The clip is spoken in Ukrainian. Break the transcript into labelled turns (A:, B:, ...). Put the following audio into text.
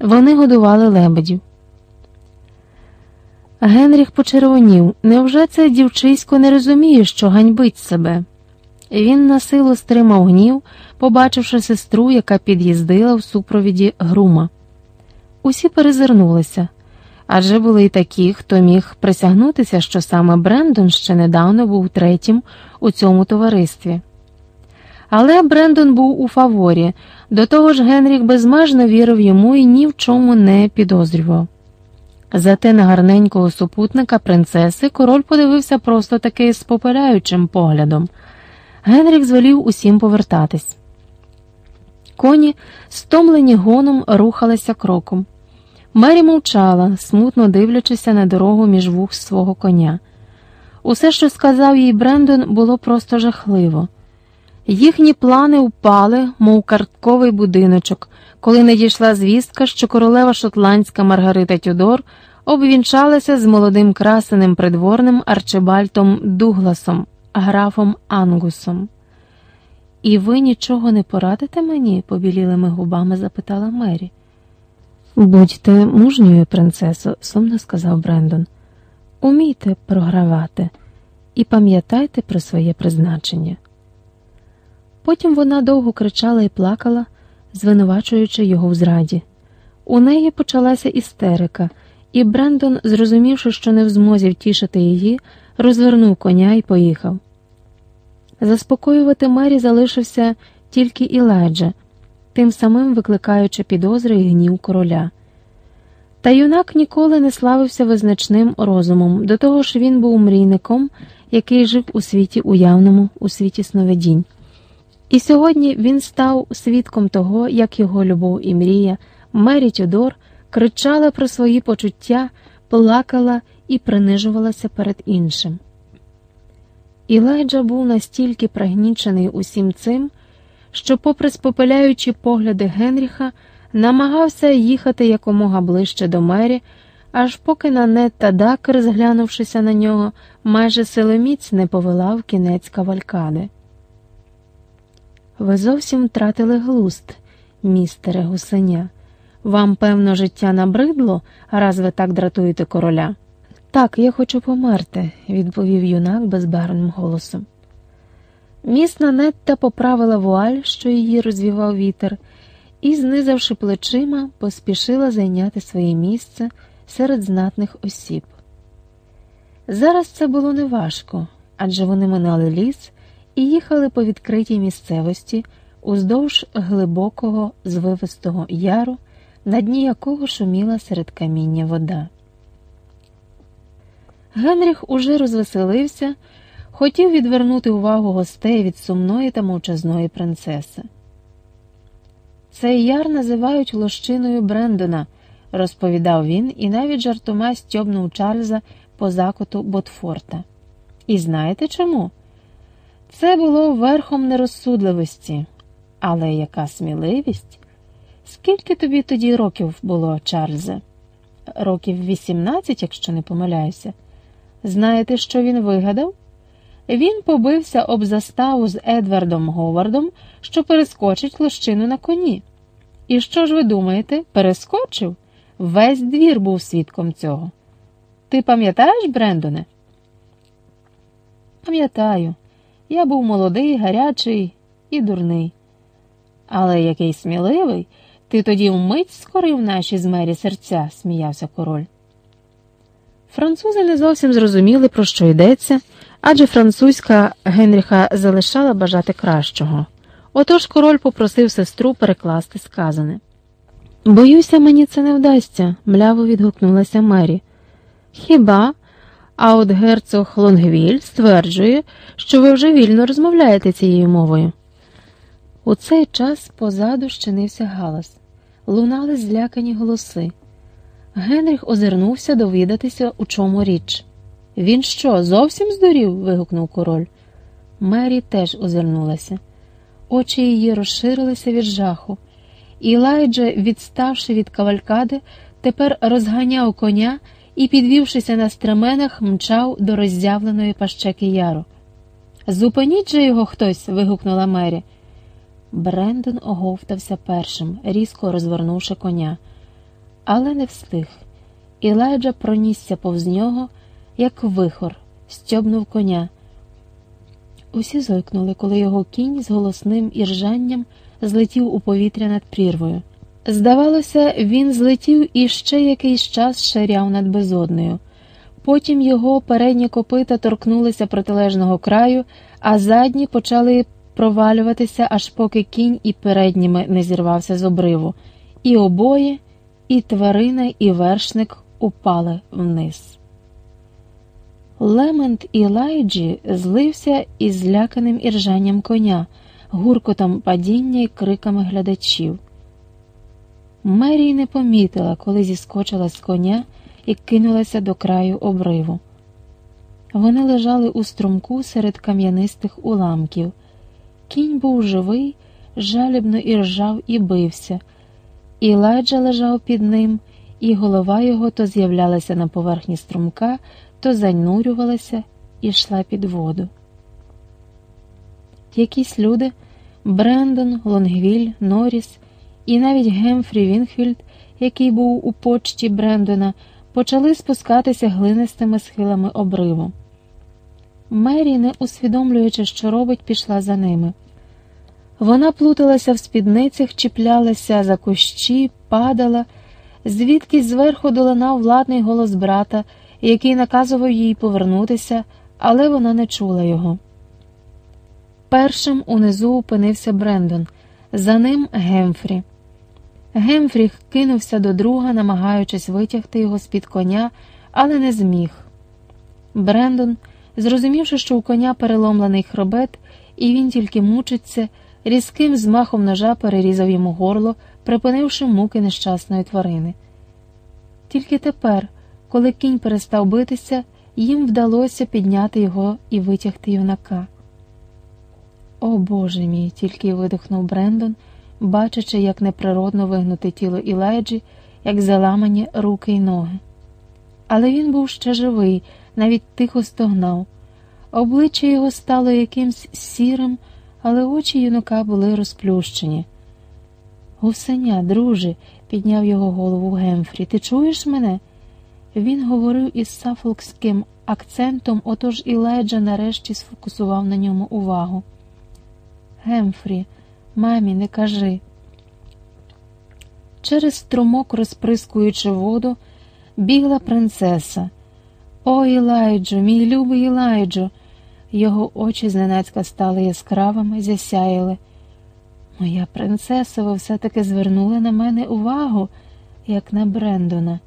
A: Вони годували лебедів. Генріх почервонів. Невже це дівчисько не розуміє, що ганьбить себе? Він на силу стримав гнів, побачивши сестру, яка під'їздила в супровіді грума. Усі перезирнулися адже були й такі, хто міг присягнутися, що саме Брендон ще недавно був третім у цьому товаристві. Але Брендон був у фаворі, до того ж Генріх безмежно вірив йому і ні в чому не підозрював. Зате на гарненького супутника принцеси король подивився просто таки з попираючим поглядом. Генріх звелів усім повертатись. Коні, стомлені гоном, рухалися кроком. Мері мовчала, смутно дивлячися на дорогу між вух свого коня. Усе, що сказав їй Брендон, було просто жахливо. Їхні плани впали, мов картковий будиночок, коли надійшла звістка, що королева шотландська Маргарита Тюдор обвінчалася з молодим красеним придворним Арчибальтом Дугласом, графом Ангусом. І ви нічого не порадите мені? побілілими губами запитала Мері. Будьте мужньою, принцесо, сумно сказав Брендон. Умійте програвати і пам'ятайте про своє призначення. Потім вона довго кричала і плакала, звинувачуючи його в зраді. У неї почалася істерика, і Брендон, зрозумівши, що не в змозі втішити її, розвернув коня і поїхав. Заспокоювати Мері залишився тільки Ілайджа, тим самим викликаючи підозри і гнів короля. Та юнак ніколи не славився визначним розумом, до того ж він був мрійником, який жив у світі уявному, у світі сновидінь. І сьогодні він став свідком того, як його любов і мрія, Мері Тюдор, кричала про свої почуття, плакала і принижувалася перед іншим. Ілайджа був настільки пригнічений усім цим, що, попри спопиляючі погляди Генріха, намагався їхати якомога ближче до мері, аж поки Нанет та Дакер, зглянувшися на нього, майже силоміць не повела в кінець кавалькади. Ви зовсім втратили глуст, містере гусеня. Вам, певно, життя набридло, раз ви так дратуєте короля. Так, я хочу померти, відповів юнак безбарвним голосом. Міс Нанетта поправила вуаль, що її розвівав вітер, і, знизавши плечима, поспішила зайняти своє місце серед знатних осіб. Зараз це було неважко, адже вони минали ліс і їхали по відкритій місцевості уздовж глибокого звивистого яру, на дні якого шуміла серед каміння вода. Генріх уже розвеселився, хотів відвернути увагу гостей від сумної та мовчазної принцеси. Цей яр називають лощиною Брендона, розповідав він і навіть жартома стьобнув Чарльза по закоту Ботфорта. І знаєте чому? Це було верхом нерозсудливості, але яка сміливість? Скільки тобі тоді років було, Чарльзе? Років 18, якщо не помиляюся. Знаєте, що він вигадав? Він побився об заставу з Едвардом Говардом, що перескочить лощину на коні. І що ж ви думаєте, перескочив? Весь двір був свідком цього. Ти пам'ятаєш, Брендоне? Пам'ятаю, я був молодий, гарячий і дурний. Але який сміливий, ти тоді вмить скорив наші з мері серця, сміявся король. Французи не зовсім зрозуміли, про що йдеться, адже французька Генріха залишала бажати кращого. Отож король попросив сестру перекласти сказане. Боюся, мені це не вдасться, мляво відгукнулася Мері. Хіба? А от герцог Лонгвіль стверджує, що ви вже вільно розмовляєте цією мовою. У цей час позаду щинився галас, лунали злякані голоси. Генріх озирнувся довідатися, у чому річ. Він що, зовсім здурів? вигукнув король. Мері теж озирнулася. Очі її розширилися від жаху. Ілайджа, відставши від кавалькади, тепер розганяв коня і, підвівшися на стременах, мчав до роззявленої пащеки яру. Зупиніть же його хтось. вигукнула Мері. Брендон оговтався першим, різко розвернувши коня. але не встиг. Ілайджа пронісся повз нього, як вихор, стьобнув коня. Усі зойкнули, коли його кінь з голосним іржанням злетів у повітря над прірвою. Здавалося, він злетів і ще якийсь час ширяв над безоднею. Потім його передні копита торкнулися протилежного краю, а задні почали провалюватися, аж поки кінь і передніми не зірвався з обриву, і обоє, і тварина, і вершник упали вниз. Лемент і лайджі злився із зляканим іржанням коня, гуркотом падіння і криками глядачів. Мерій не помітила, коли зіскочила з коня і кинулася до краю обриву. Вони лежали у струмку серед кам'янистих уламків. Кінь був живий, жалібно і ржав і бився, і ладжа лежав під ним, і голова його то з'являлася на поверхні струмка, то занурювалася і йшла під воду. Якісь люди Брендон, Лонгвіль, Норріс і навіть Гемфрі Вінхвільд, який був у почті Брендона, почали спускатися глинистими схилами обриву. Мері, не усвідомлюючи, що робить, пішла за ними. Вона плуталася в спідницях, чіплялася за кущі, падала, звідкись зверху долинав владний голос брата, який наказував їй повернутися, але вона не чула його. Першим унизу опинився Брендон, за ним Гемфрі. Гемфрі кинувся до друга, намагаючись витягти його з-під коня, але не зміг. Брендон, зрозумівши, що у коня переломлений хробет, і він тільки мучиться, різким змахом ножа перерізав йому горло, припинивши муки нещасної тварини. Тільки тепер, коли кінь перестав битися, їм вдалося підняти його і витягти юнака. О Боже мій, тільки видихнув Брендон, бачачи, як неприродно вигнуте тіло Ілайджі, як заламані руки й ноги. Але він був ще живий, навіть тихо стогнав. Обличчя його стало якимсь сірим, але очі юнака були розплющені. Гусеня, друже, підняв його голову Гемфрі, ти чуєш мене? Він говорив із сафолкським акцентом, отож Ілайджа нарешті сфокусував на ньому увагу. Гемфрі, мамі, не кажи. Через струмок, розприскуючи воду, бігла принцеса. О, Ілайджо, мій любий Ілайджо. Його очі зненацька стали яскравими, засяяли. Моя принцеса, ви все таки звернули на мене увагу, як на Брендона.